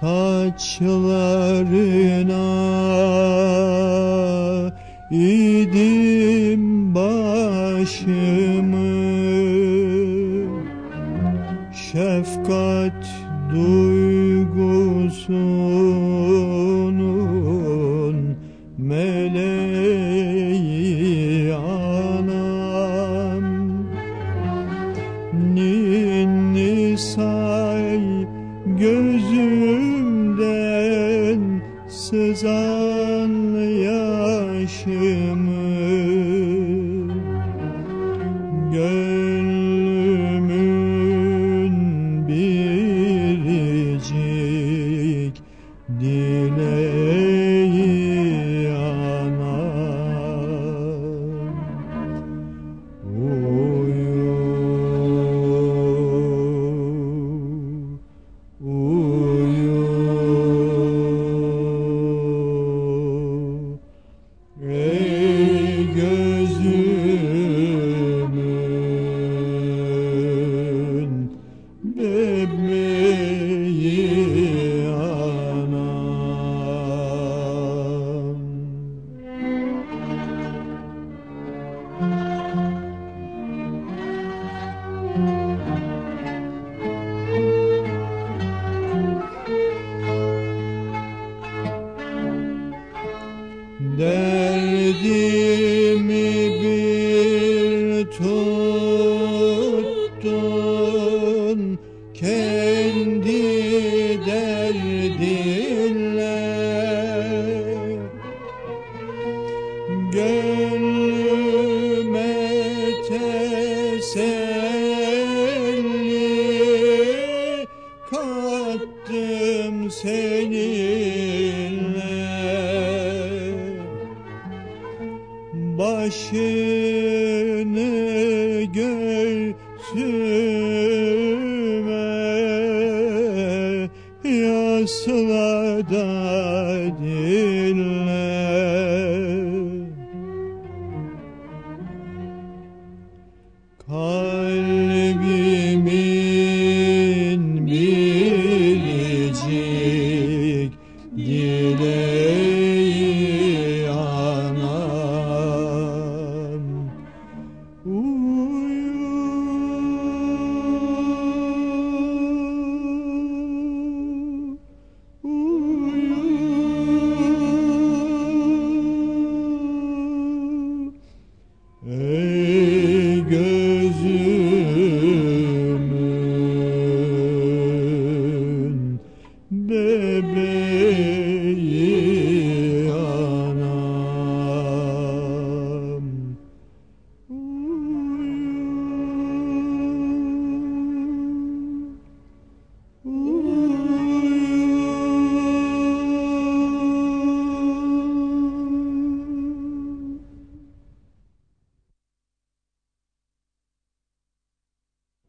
saçlarına idim başımı. Şefkat duygusunun gözümden sızan yaşımı Gönlümün Derdimi bir tuttun kendi derdinle. Gönlüme teselli kattım seninle Başını göğsüme yasla da dinle. Kalbim